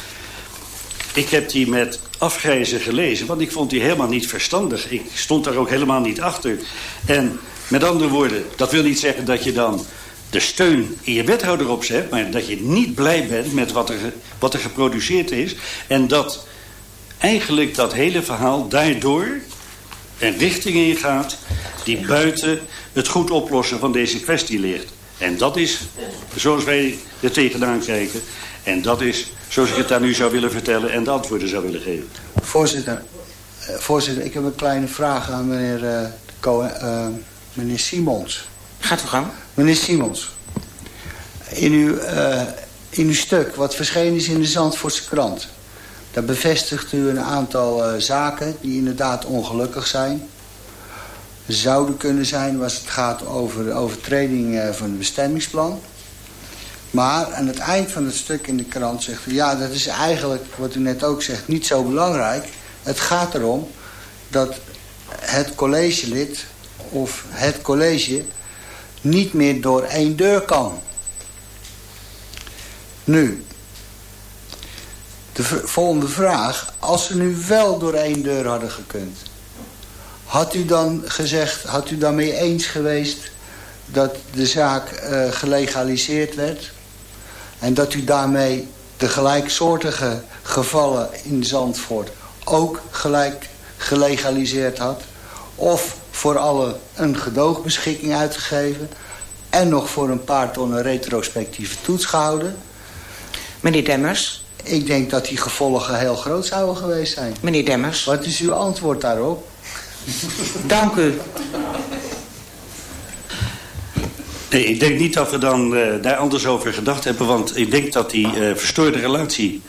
M: Ik heb die met afgrijzen gelezen, want ik vond die helemaal niet verstandig. Ik stond daar ook helemaal niet achter. En met andere woorden, dat wil niet zeggen dat je dan de steun in je wethouder opzet... maar dat je niet blij bent met wat er, wat er geproduceerd is... en dat eigenlijk dat hele verhaal daardoor een richting ingaat... die buiten het goed oplossen van deze kwestie ligt. En dat is, zoals wij er tegenaan kijken... en dat is zoals ik het daar nu zou willen vertellen... en de antwoorden zou willen geven.
N: Voorzitter, uh, voorzitter ik heb een kleine vraag aan meneer, uh, Cohen, uh, meneer Simons.
J: Gaat u gang.
N: Meneer Simons, in uw, uh, in uw stuk wat verschenen is in de Zandvoortse krant... daar bevestigt u een aantal uh, zaken die inderdaad ongelukkig zijn. Zouden kunnen zijn als het gaat over de overtreding uh, van het bestemmingsplan. Maar aan het eind van het stuk in de krant zegt u... ja, dat is eigenlijk, wat u net ook zegt, niet zo belangrijk. Het gaat erom dat het collegelid of het college niet meer door één deur kan. Nu, de volgende vraag. Als ze nu wel door één deur hadden gekund... had u dan gezegd, had u daarmee eens geweest... dat de zaak uh, gelegaliseerd werd... en dat u daarmee de gelijksoortige gevallen in Zandvoort... ook gelijk gelegaliseerd had... of voor alle een gedoogbeschikking uitgegeven... en nog voor een paar ton een retrospectieve toets gehouden.
J: Meneer Demmers?
N: Ik denk dat die gevolgen heel groot zouden geweest zijn.
J: Meneer Demmers?
N: Wat is uw antwoord daarop?
J: Dank u.
M: Nee, ik denk niet dat we dan uh, daar anders over gedacht hebben... want ik denk dat die uh, verstoorde relatie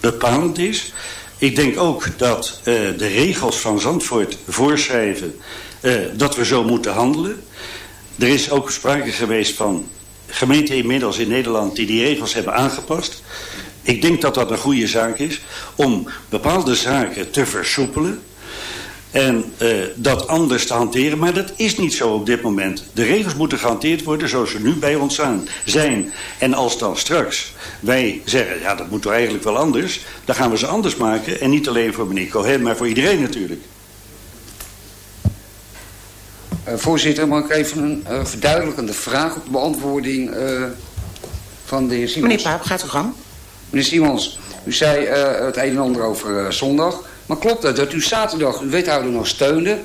M: bepalend is... Ik denk ook dat uh, de regels van Zandvoort voorschrijven dat we zo moeten handelen. Er is ook sprake geweest van gemeenten inmiddels in Nederland die die regels hebben aangepast. Ik denk dat dat een goede zaak is om bepaalde zaken te versoepelen en uh, dat anders te hanteren. Maar dat is niet zo op dit moment. De regels moeten gehanteerd worden zoals ze nu bij ons zijn. En als dan straks wij zeggen, ja dat moet toch eigenlijk wel anders... dan gaan we ze anders maken. En niet alleen voor meneer Cohen, maar voor iedereen natuurlijk.
O: Uh, voorzitter, mag ik even een uh, verduidelijkende vraag op de beantwoording uh, van de heer Simons?
J: Meneer Paap, gaat u gang.
O: Meneer Simons, u zei het een en ander over zondag. Maar klopt het dat u zaterdag uw wethouder nog steunde...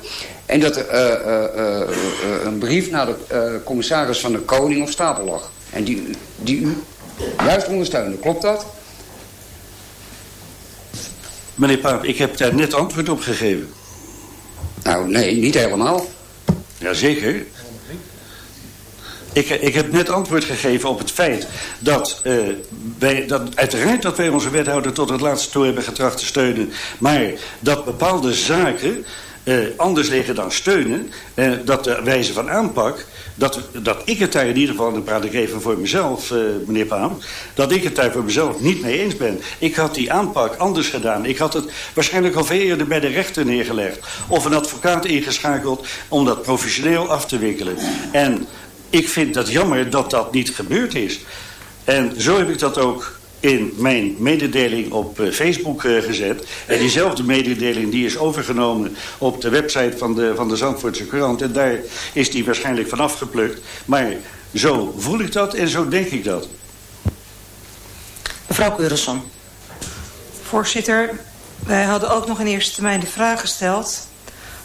O: en dat er een brief naar de commissaris van de Koning op stapel lag? En die, die u juist ondersteunde, klopt dat?
M: Meneer Paap, ik heb daar net antwoord op gegeven.
O: Nou, nee, niet helemaal.
M: Jazeker. Ik, ik heb net antwoord gegeven op het feit dat, uh, wij, dat uiteraard dat wij onze wethouder tot het laatste toe hebben getracht te steunen. Maar dat bepaalde zaken uh, anders liggen dan steunen. Uh, dat de wijze van aanpak, dat, dat ik het daar in ieder geval, en dan praat ik even voor mezelf, meneer Paam, dat ik het daar voor mezelf niet mee eens ben. Ik had die aanpak anders gedaan. Ik had het waarschijnlijk al veel eerder bij de rechter neergelegd. Of een advocaat ingeschakeld om dat professioneel af te wikkelen. En ik vind dat jammer dat dat niet gebeurd is. En zo heb ik dat ook in mijn mededeling op uh, Facebook uh, gezet. En diezelfde mededeling die is overgenomen op de website van de, van de Zandvoortse krant. En daar is die waarschijnlijk vanaf geplukt. Maar zo voel ik dat en zo denk ik dat.
J: Mevrouw Keurenson.
I: Voorzitter, wij hadden ook nog in eerste termijn de vraag gesteld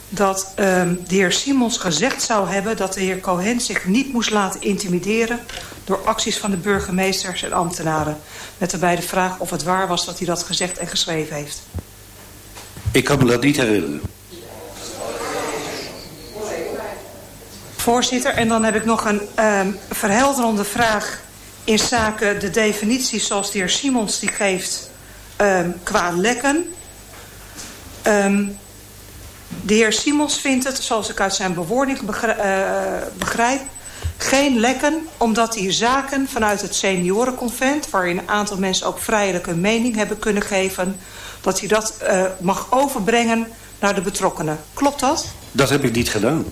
I: dat um, de heer Simons gezegd zou hebben... dat de heer Cohen zich niet moest laten intimideren... door acties van de burgemeesters en ambtenaren. Met daarbij de vraag of het waar was dat hij dat gezegd en geschreven heeft.
M: Ik kan me dat niet herinneren.
I: Voorzitter, en dan heb ik nog een um, verhelderende vraag... in zaken de definitie zoals de heer Simons die geeft um, qua lekken... Um, De heer Simons vindt het, zoals ik uit zijn bewoording begrijp... geen lekken, omdat die zaken vanuit het seniorenconvent... waarin een aantal mensen ook vrijelijk een mening hebben kunnen geven... dat hij dat uh, mag overbrengen naar de betrokkenen. Klopt dat?
M: Dat heb ik niet gedaan.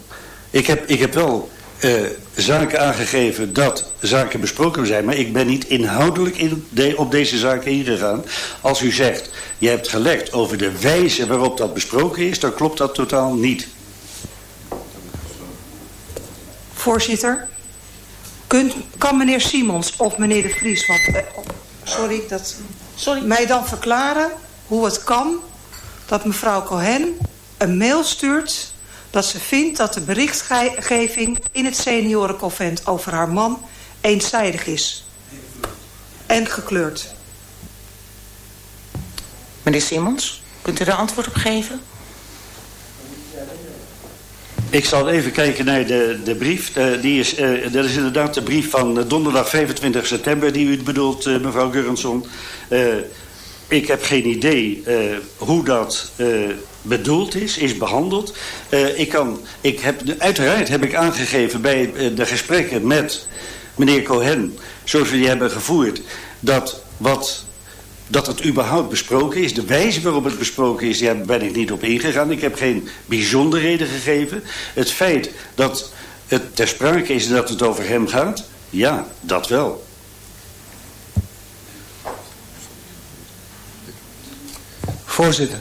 M: Ik heb, ik heb wel uh, zaken aangegeven dat zaken besproken zijn. Maar ik ben niet inhoudelijk in de, op deze zaken ingegaan. Als u zegt, je hebt gelekt over de wijze waarop dat besproken is... dan klopt dat totaal niet.
I: Voorzitter, kunt, kan meneer Simons of meneer De Vries... Wat, uh, sorry, dat, sorry, mij dan verklaren hoe het kan dat mevrouw Cohen een mail stuurt dat ze vindt dat de berichtgeving in het seniorenconvent over haar man eenzijdig is. En gekleurd.
J: Meneer Simmons, kunt u er antwoord op geven?
M: Ik zal even kijken naar de, de brief. Uh, die is, uh, dat is inderdaad de brief van uh, donderdag 25 september die u bedoelt, mevrouw Gurrenson. ik heb geen idee hoe dat bedoeld is, is behandeld. Uh, ik kan, ik heb, uiteraard heb ik aangegeven bij uh, de gesprekken met meneer Cohen... zoals we die hebben gevoerd, dat, wat, dat het überhaupt besproken is. De wijze waarop het besproken is, daar ben ik niet op ingegaan. Ik heb geen bijzonderheden gegeven. Het feit dat het ter sprake is dat het over hem gaat... ja, dat wel.
N: Voorzitter.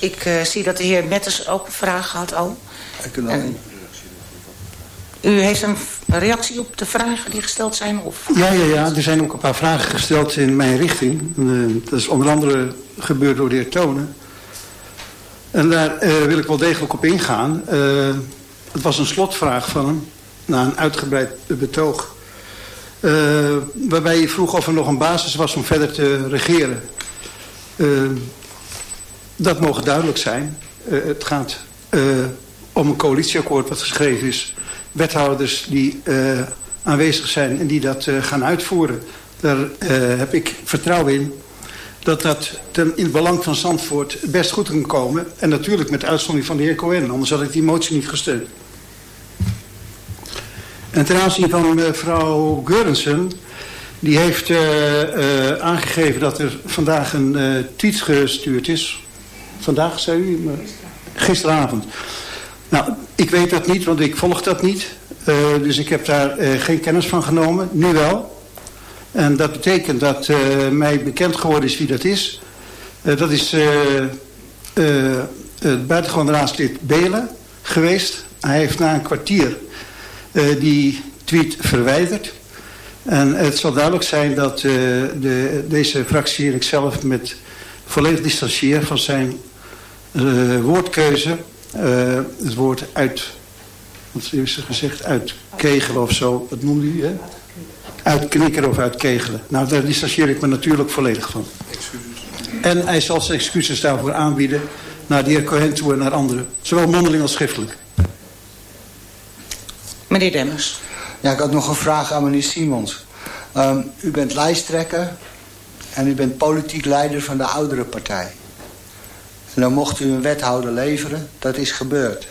J: Ik uh, zie dat de heer Metters ook een vraag had al.
N: Ik kan en,
J: u heeft een reactie op de vragen die gesteld zijn? Of?
P: Ja, ja, ja, er zijn ook een paar vragen gesteld in mijn richting. Uh, dat is onder andere gebeurd door de heer Tonen. En daar uh, wil ik wel degelijk op ingaan. het was een slotvraag van hem, na een uitgebreid betoog. waarbij hij vroeg of er nog een basis was om verder te regeren. Dat mogen duidelijk zijn. Uh, het gaat uh, om een coalitieakkoord wat geschreven is. Wethouders die uh, aanwezig zijn en die dat gaan uitvoeren. Daar heb ik vertrouwen in dat dat ten, in het belang van Zandvoort best goed kan komen. En natuurlijk met uitzondering van de heer Cohen, anders had ik die motie niet gesteund. En ten aanzien van mevrouw Geurensen... die heeft aangegeven dat er vandaag een tweet gestuurd is Vandaag, zei u? Gisteravond. Nou, ik weet dat niet, want ik volg dat niet. Uh, dus ik heb daar uh, geen kennis van genomen. Nu wel. En dat betekent dat uh, mij bekend geworden is wie dat is. dat is het buitengewoon raadslid Belen geweest. Hij heeft na een kwartier die tweet verwijderd. En het zal duidelijk zijn dat de, deze fractie en ikzelf met volledig distancieren van zijn woordkeuze. Uh, het woord uit, wat heeft ze gezegd, uitkegelen of zo. Wat noemde u, hè? Uitknikkeren of uitkegelen. Nou, daar distancieer ik me natuurlijk volledig van. En hij zal zijn excuses daarvoor aanbieden naar de heer Cohen toe en naar anderen. Zowel mondeling als schriftelijk.
J: Meneer Demmers.
N: Ja, ik had nog een vraag aan meneer Simons. Um, u bent lijsttrekker en u bent politiek leider van de oudere partij. En dan mocht u een wethouder leveren. Dat is gebeurd.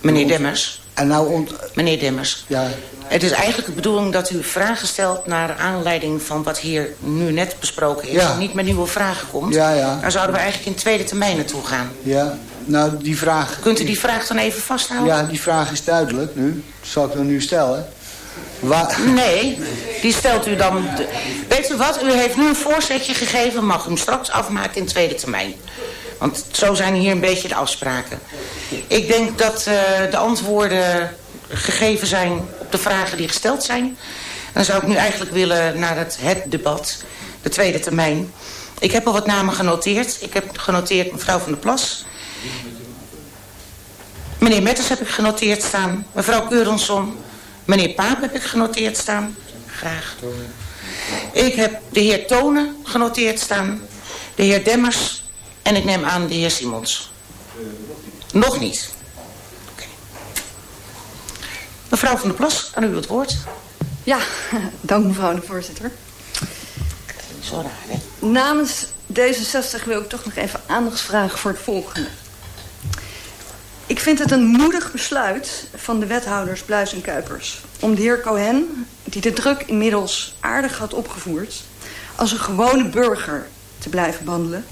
J: Meneer Demmers.
N: En nou ont...
J: Meneer Demmers.
N: Ja.
J: Het is eigenlijk de bedoeling dat u vragen stelt... naar aanleiding van wat hier nu net besproken is. Ja. Niet met nieuwe vragen komt.
N: Ja, ja.
J: Dan zouden we eigenlijk in tweede termijn naartoe gaan.
N: Ja, nou die vraag...
J: Kunt u die vraag dan even vasthouden?
N: Ja, die vraag is duidelijk nu. Dat zal ik dan nu stellen.
J: Waar... Nee, die stelt u dan... Weet u wat, u heeft nu een voorzetje gegeven... mag u hem straks afmaken in tweede termijn. Want zo zijn hier een beetje de afspraken. Ik denk dat uh, de antwoorden gegeven zijn op de vragen die gesteld zijn. Dan zou ik nu eigenlijk willen naar het, het debat, de tweede termijn. Ik heb al wat namen genoteerd. Ik heb genoteerd mevrouw van der Plas. Meneer Metters heb ik genoteerd staan. Mevrouw Keurenson. Meneer Paap heb ik genoteerd staan. Graag. Ik heb de heer Tonen genoteerd staan. De heer Demmers en ik neem aan de heer Simons. Nog niet. Okay. Mevrouw van der Plas, aan u het woord.
K: Ja, dank mevrouw de voorzitter.
J: Zo raar, hè?
K: Namens D66 wil ik toch nog even aandacht vragen voor het volgende. Ik vind het een moedig besluit van de wethouders Bluis en Kuipers... om de heer Cohen, die de druk inmiddels aardig had opgevoerd... als een gewone burger te blijven behandelen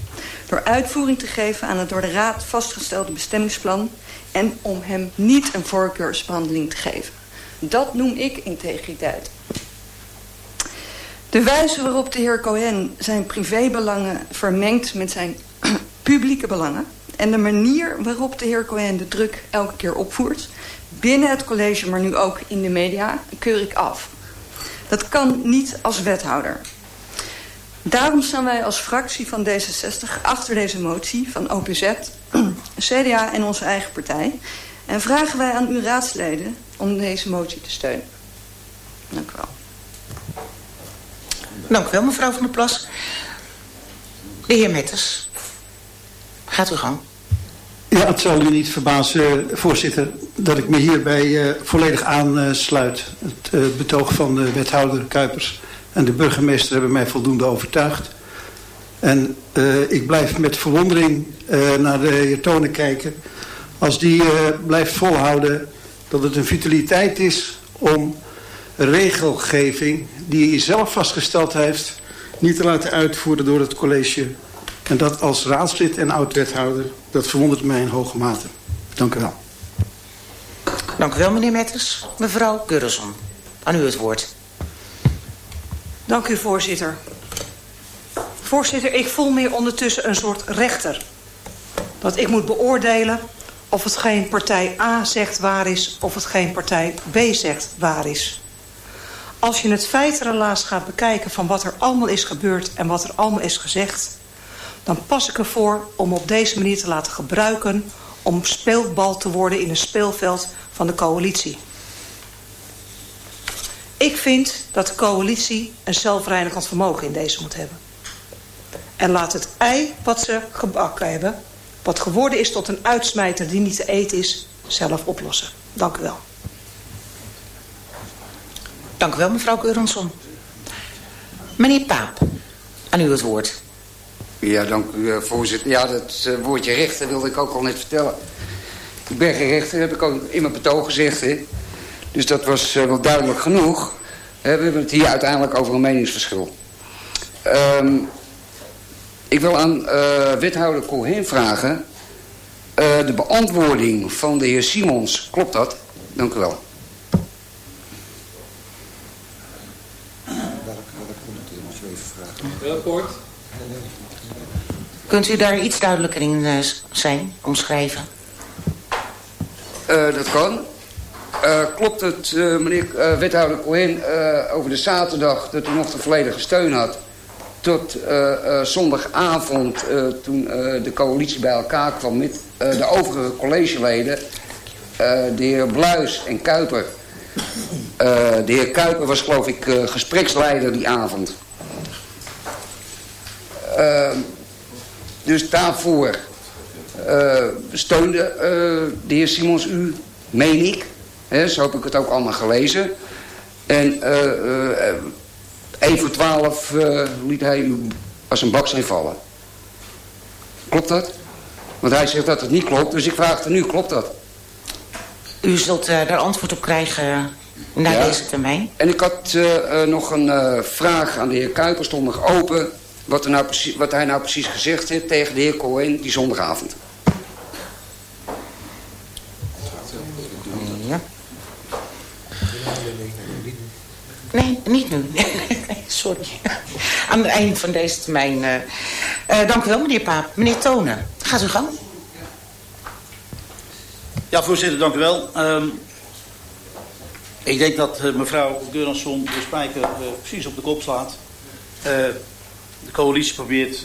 K: door uitvoering te geven aan het door de Raad vastgestelde bestemmingsplan en om hem niet een voorkeursbehandeling te geven. Dat noem ik integriteit. De wijze waarop de heer Cohen zijn privébelangen vermengt met zijn publieke belangen... en de manier waarop de heer Cohen de druk elke keer opvoert... binnen het college, maar nu ook in de media, keur ik af. Dat kan niet als wethouder. Daarom staan wij als fractie van D66 achter deze motie van OPZ, CDA en onze eigen partij... en vragen wij aan uw raadsleden om deze motie te steunen. Dank u wel.
J: Dank u wel, mevrouw Van der Plas. De heer Metters, gaat u gang.
P: Ja, het zal u niet verbazen, voorzitter, dat ik me hierbij uh, volledig aansluit. Het uh, betoog van de wethouder Kuipers en de burgemeester hebben mij voldoende overtuigd. En uh, ik blijf met verwondering naar de heer Tonen kijken. Als die blijft volhouden dat het een vitaliteit is om regelgeving die hij zelf vastgesteld heeft... niet te laten uitvoeren door het college. En dat als raadslid en oud-wethouder, dat verwondert mij in hoge mate. Dank u wel.
J: Dank u wel, meneer Metters. Mevrouw Gurrison, aan u het woord.
I: Dank u, voorzitter. Voorzitter, ik voel me ondertussen een soort rechter. Dat ik moet beoordelen of het geen partij A zegt waar is... of het geen partij B zegt waar is. Als je het feitenrelaas gaat bekijken van wat er allemaal is gebeurd... en wat er allemaal is gezegd... dan pas ik ervoor om op deze manier te laten gebruiken... om speelbal te worden in een speelveld van de coalitie. Ik vind dat de coalitie een zelfreinigend vermogen in deze moet hebben. En laat het ei wat ze gebakken hebben... wat geworden is tot een uitsmijter die niet te eten is... zelf oplossen. Dank u wel.
J: Dank u wel, mevrouw Keurensson. Meneer Paap, aan u het woord.
O: Ja, dank u, voorzitter. Ja, dat uh, woordje rechter wilde ik ook al net vertellen. Ik ben geen rechter, heb ik ook in mijn betoog gezegd. Hè. Dus dat was uh, wel duidelijk genoeg. we hebben het hier uiteindelijk over een meningsverschil. Um, ik wil aan uh, wethouder Cohen vragen... de beantwoording van de heer Simons, klopt dat? Dank u wel.
J: Rapport. Kunt u daar iets duidelijker in zijn, omschrijven?
O: Uh, dat kan. Uh, klopt het, meneer wethouder Cohen, over de zaterdag... dat u nog de volledige steun had... tot zondagavond, toen de coalitie bij elkaar kwam... met de overige collegeleden... de heer Bluis en Kuiper... de heer Kuiper was geloof ik gespreksleider die avond... Uh, dus daarvoor steunde de heer Simons u, meen ik. Hè, zo heb ik het ook allemaal gelezen. En één voor twaalf liet hij u als een baksteen vallen. Klopt dat? Want hij zegt dat het niet klopt, dus ik vraag er nu, klopt dat?
J: U zult daar antwoord op krijgen na ja. deze termijn.
O: En ik had nog een vraag aan de heer Kuiper, stond nog open wat, er nou precies, wat hij nou precies gezegd heeft tegen de heer Cohen die zondagavond.
J: Ja. Nee, niet nu. Sorry. Aan het eind van deze termijn. Uh, dank u wel, meneer Paap. Meneer Tonen, gaat u gang.
C: Ja, voorzitter, dank u wel. Um, ik denk dat uh, mevrouw Geuransson de spijker precies op de kop slaat. de coalitie probeert